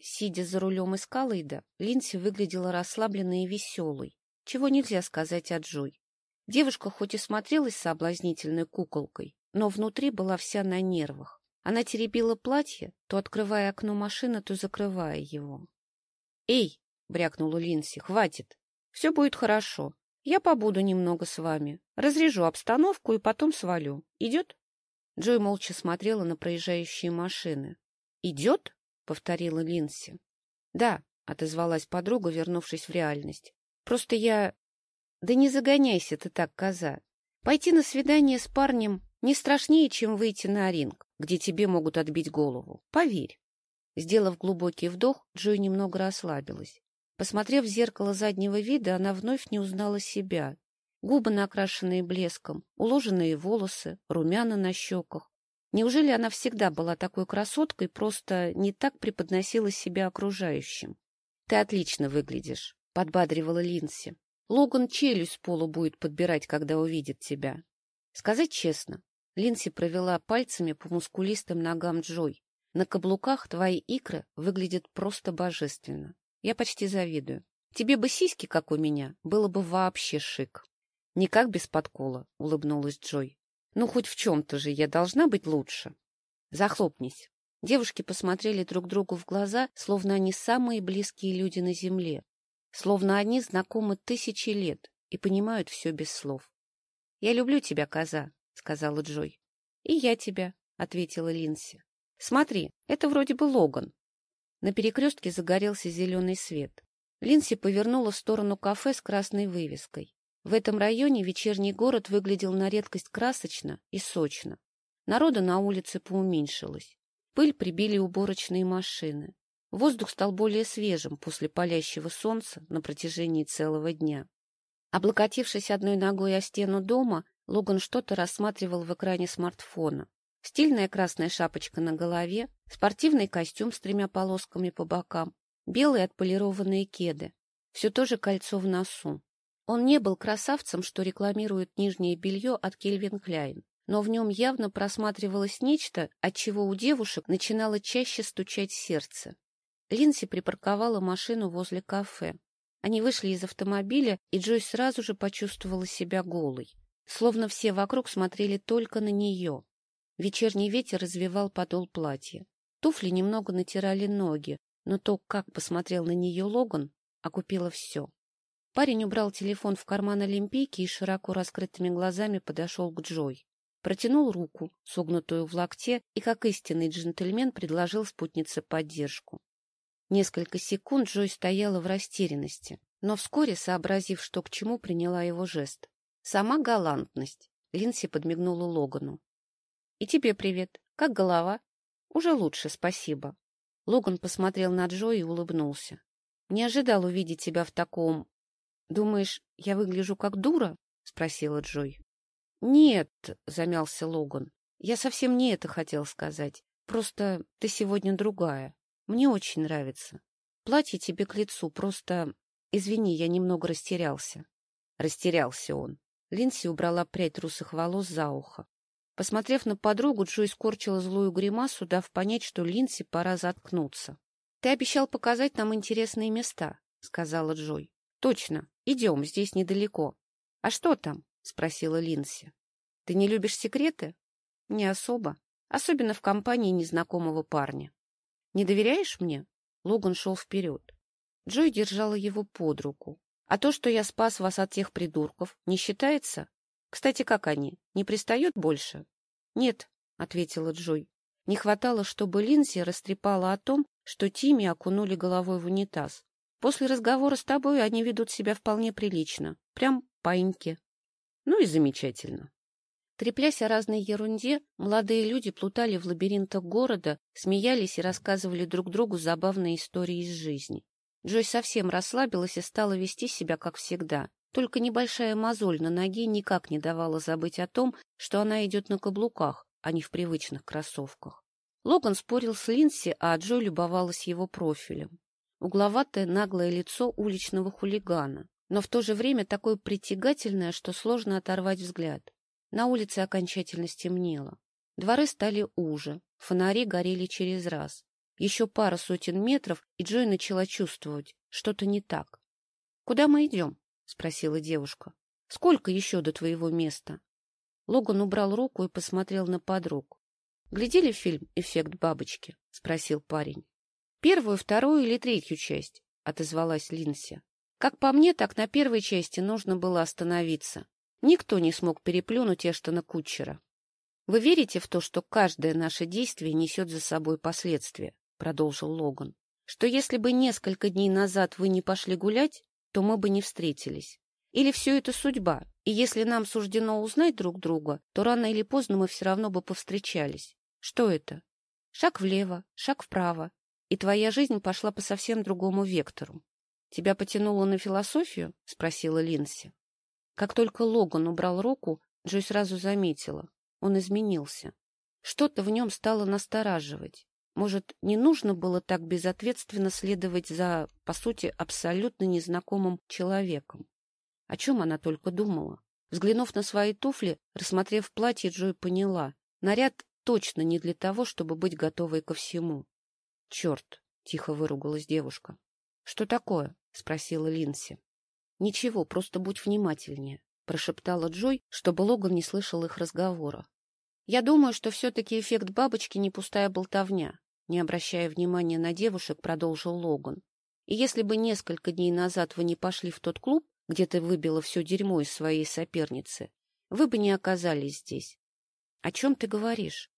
Сидя за рулем Эскалейда, Линси выглядела расслабленной и веселой, чего нельзя сказать о Джой. Девушка хоть и смотрелась соблазнительной куколкой, но внутри была вся на нервах. Она теребила платье, то открывая окно машины, то закрывая его. «Эй!» — брякнула Линси. «Хватит! Все будет хорошо. Я побуду немного с вами, разрежу обстановку и потом свалю. Идет?» Джой молча смотрела на проезжающие машины. «Идет?» — повторила Линси. «Да», — отозвалась подруга, вернувшись в реальность. «Просто я...» «Да не загоняйся ты так, коза. Пойти на свидание с парнем не страшнее, чем выйти на ринг, где тебе могут отбить голову. Поверь». Сделав глубокий вдох, Джой немного расслабилась. Посмотрев в зеркало заднего вида, она вновь не узнала себя. Губы накрашенные блеском, уложенные волосы, румяна на щеках. Неужели она всегда была такой красоткой, просто не так преподносила себя окружающим? — Ты отлично выглядишь, — подбадривала Линси. Логан челюсть с полу будет подбирать, когда увидит тебя. Сказать честно, Линси провела пальцами по мускулистым ногам Джой. На каблуках твои икры выглядят просто божественно. Я почти завидую. Тебе бы сиськи, как у меня, было бы вообще шик. — Никак без подкола, — улыбнулась Джой. — Ну, хоть в чем-то же я должна быть лучше. Захлопнись. Девушки посмотрели друг другу в глаза, словно они самые близкие люди на земле, словно они знакомы тысячи лет и понимают все без слов. — Я люблю тебя, коза, — сказала Джой. — И я тебя, — ответила Линси. — Смотри, это вроде бы Логан. На перекрестке загорелся зеленый свет. Линси повернула в сторону кафе с красной вывеской. В этом районе вечерний город выглядел на редкость красочно и сочно. Народа на улице поуменьшилось. Пыль прибили уборочные машины. Воздух стал более свежим после палящего солнца на протяжении целого дня. Облокотившись одной ногой о стену дома, Логан что-то рассматривал в экране смартфона. Стильная красная шапочка на голове, спортивный костюм с тремя полосками по бокам, белые отполированные кеды. Все то же кольцо в носу. Он не был красавцем, что рекламирует нижнее белье от Кельвин Кляйн, но в нем явно просматривалось нечто, от чего у девушек начинало чаще стучать сердце. Линси припарковала машину возле кафе. Они вышли из автомобиля, и Джой сразу же почувствовала себя голой. Словно все вокруг смотрели только на нее. Вечерний ветер развивал подол платья. Туфли немного натирали ноги, но то, как посмотрел на нее Логан, окупило все. Парень убрал телефон в карман Олимпийки и широко раскрытыми глазами подошел к Джой. Протянул руку, согнутую в локте, и, как истинный джентльмен, предложил спутнице поддержку. Несколько секунд Джой стояла в растерянности, но вскоре, сообразив, что к чему, приняла его жест. Сама галантность. Линси подмигнула Логану. — И тебе привет. Как голова? — Уже лучше, спасибо. Логан посмотрел на Джо и улыбнулся. — Не ожидал увидеть тебя в таком... — Думаешь, я выгляжу как дура? — спросила Джой. — Нет, — замялся Логан. — Я совсем не это хотел сказать. Просто ты сегодня другая. Мне очень нравится. Платье тебе к лицу, просто... Извини, я немного растерялся. Растерялся он. Линси убрала прядь русых волос за ухо. Посмотрев на подругу, Джой скорчила злую гримасу, дав понять, что Линси пора заткнуться. — Ты обещал показать нам интересные места, — сказала Джой. — Точно. Идем, здесь недалеко. — А что там? — спросила Линси. — Ты не любишь секреты? — Не особо. Особенно в компании незнакомого парня. — Не доверяешь мне? Логан шел вперед. Джой держала его под руку. — А то, что я спас вас от тех придурков, не считается? Кстати, как они? Не пристают больше? — Нет, — ответила Джой. Не хватало, чтобы Линси растрепала о том, что Тими окунули головой в унитаз. После разговора с тобой они ведут себя вполне прилично. Прям паиньки. Ну и замечательно. Треплясь о разной ерунде, молодые люди плутали в лабиринтах города, смеялись и рассказывали друг другу забавные истории из жизни. Джой совсем расслабилась и стала вести себя, как всегда. Только небольшая мозоль на ноге никак не давала забыть о том, что она идет на каблуках, а не в привычных кроссовках. Логан спорил с Линси, а Джо любовалась его профилем. Угловатое наглое лицо уличного хулигана, но в то же время такое притягательное, что сложно оторвать взгляд. На улице окончательно стемнело. Дворы стали уже, фонари горели через раз. Еще пара сотен метров, и Джой начала чувствовать, что-то не так. — Куда мы идем? — спросила девушка. — Сколько еще до твоего места? Логан убрал руку и посмотрел на подруг. — Глядели фильм «Эффект бабочки»? — спросил парень. — Первую, вторую или третью часть? — отозвалась Линси. Как по мне, так на первой части нужно было остановиться. Никто не смог переплюнуть Эштона Кутчера. «Вы верите в то, что каждое наше действие несет за собой последствия?» — продолжил Логан. «Что если бы несколько дней назад вы не пошли гулять, то мы бы не встретились? Или все это судьба, и если нам суждено узнать друг друга, то рано или поздно мы все равно бы повстречались? Что это? Шаг влево, шаг вправо, и твоя жизнь пошла по совсем другому вектору. Тебя потянуло на философию? — спросила Линси. Как только Логан убрал руку, Джой сразу заметила. Он изменился. Что-то в нем стало настораживать. Может, не нужно было так безответственно следовать за, по сути, абсолютно незнакомым человеком? О чем она только думала? Взглянув на свои туфли, рассмотрев платье, Джой поняла. Наряд точно не для того, чтобы быть готовой ко всему. — Черт! — тихо выругалась девушка. — Что такое? — спросила Линси. — Ничего, просто будь внимательнее, — прошептала Джой, чтобы Логан не слышал их разговора. — Я думаю, что все-таки эффект бабочки не пустая болтовня, — не обращая внимания на девушек, продолжил Логан. И если бы несколько дней назад вы не пошли в тот клуб, где ты выбила все дерьмо из своей соперницы, вы бы не оказались здесь. — О чем ты говоришь?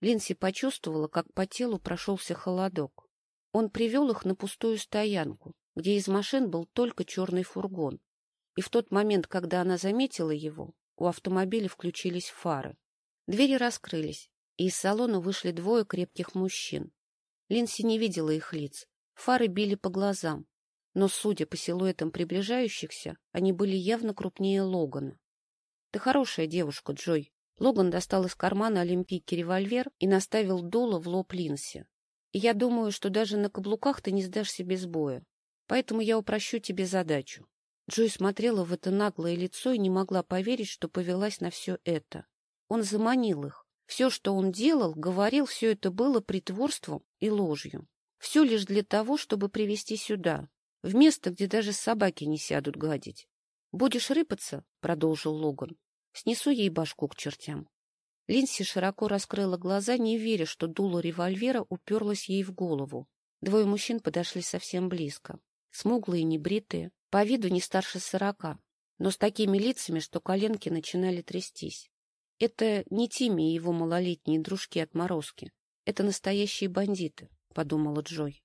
Линси почувствовала, как по телу прошелся холодок. Он привел их на пустую стоянку, где из машин был только черный фургон. И в тот момент, когда она заметила его, у автомобиля включились фары. Двери раскрылись, и из салона вышли двое крепких мужчин. Линси не видела их лиц. Фары били по глазам, но, судя по силуэтам приближающихся, они были явно крупнее Логана. — Ты хорошая девушка, Джой. Логан достал из кармана олимпийки револьвер и наставил дуло в лоб Линси. — я думаю, что даже на каблуках ты не сдашься без боя. Поэтому я упрощу тебе задачу. Джой смотрела в это наглое лицо и не могла поверить, что повелась на все это. Он заманил их. Все, что он делал, говорил, все это было притворством и ложью. Все лишь для того, чтобы привести сюда, в место, где даже собаки не сядут гадить. — Будешь рыпаться? — продолжил Логан. — Снесу ей башку к чертям. Линси широко раскрыла глаза, не веря, что дуло револьвера уперлось ей в голову. Двое мужчин подошли совсем близко смуглые, небритые, по виду не старше сорока, но с такими лицами, что коленки начинали трястись. Это не Тимми и его малолетние дружки-отморозки. Это настоящие бандиты, — подумала Джой.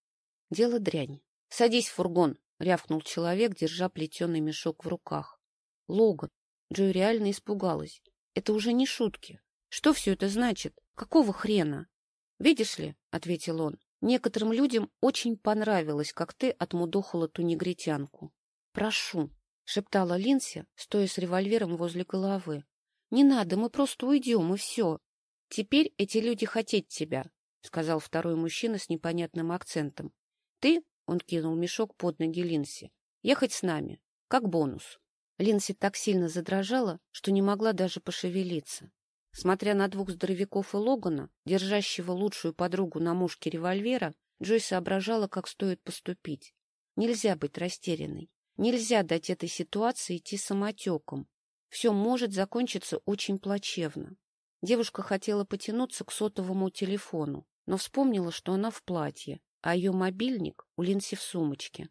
Дело дрянь. — Садись в фургон, — рявкнул человек, держа плетеный мешок в руках. Логан. Джой реально испугалась. Это уже не шутки. Что все это значит? Какого хрена? — Видишь ли, — ответил он, Некоторым людям очень понравилось, как ты отмудохала ту негритянку. — Прошу, — шептала Линси, стоя с револьвером возле головы. — Не надо, мы просто уйдем, и все. — Теперь эти люди хотеть тебя, — сказал второй мужчина с непонятным акцентом. — Ты, — он кинул мешок под ноги Линси, — ехать с нами, как бонус. Линси так сильно задрожала, что не могла даже пошевелиться. Смотря на двух здоровяков и Логана, держащего лучшую подругу на мушке револьвера, Джой соображала, как стоит поступить. Нельзя быть растерянной. Нельзя дать этой ситуации идти самотеком. Все может закончиться очень плачевно. Девушка хотела потянуться к сотовому телефону, но вспомнила, что она в платье, а ее мобильник у Линси в сумочке.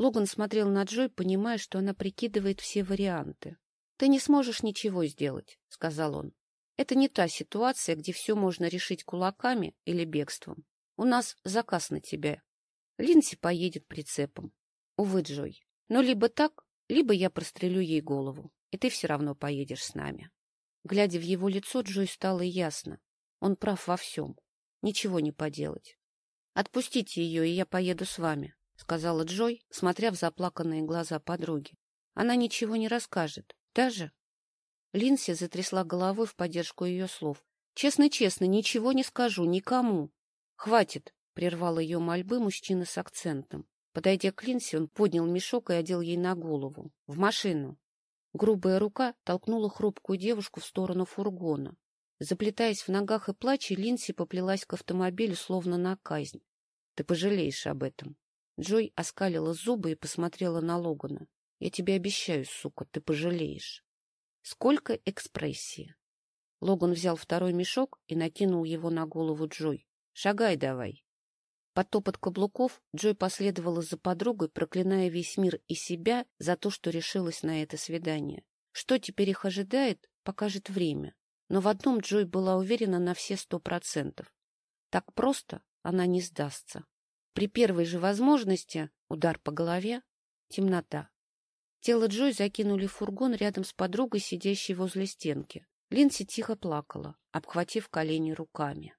Логан смотрел на Джой, понимая, что она прикидывает все варианты. — Ты не сможешь ничего сделать, — сказал он. Это не та ситуация, где все можно решить кулаками или бегством. У нас заказ на тебя. Линси поедет прицепом. Увы, Джой. Но либо так, либо я прострелю ей голову, и ты все равно поедешь с нами. Глядя в его лицо, Джой стало ясно. Он прав во всем. Ничего не поделать. «Отпустите ее, и я поеду с вами», — сказала Джой, смотря в заплаканные глаза подруги. «Она ничего не расскажет. Даже Линси затрясла головой в поддержку ее слов. «Честно-честно, ничего не скажу, никому». «Хватит», — прервал ее мольбы мужчина с акцентом. Подойдя к Линси, он поднял мешок и одел ей на голову. «В машину». Грубая рука толкнула хрупкую девушку в сторону фургона. Заплетаясь в ногах и плача, Линси поплелась к автомобилю, словно на казнь. Ты пожалеешь об этом. Джой оскалила зубы и посмотрела на Логана. Я тебе обещаю, сука, ты пожалеешь. Сколько экспрессии. Логан взял второй мешок и накинул его на голову Джой. Шагай давай. Под топот каблуков Джой последовала за подругой, проклиная весь мир и себя за то, что решилась на это свидание. Что теперь их ожидает, покажет время. Но в одном Джой была уверена на все сто процентов. Так просто она не сдастся. При первой же возможности удар по голове, темнота. Тело Джой закинули в фургон рядом с подругой, сидящей возле стенки. Линси тихо плакала, обхватив колени руками.